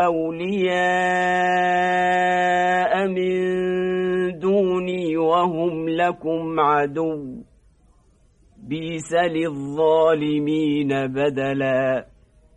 أولياء من دوني وهم لكم عدو. بيس للظالمين بدلاً.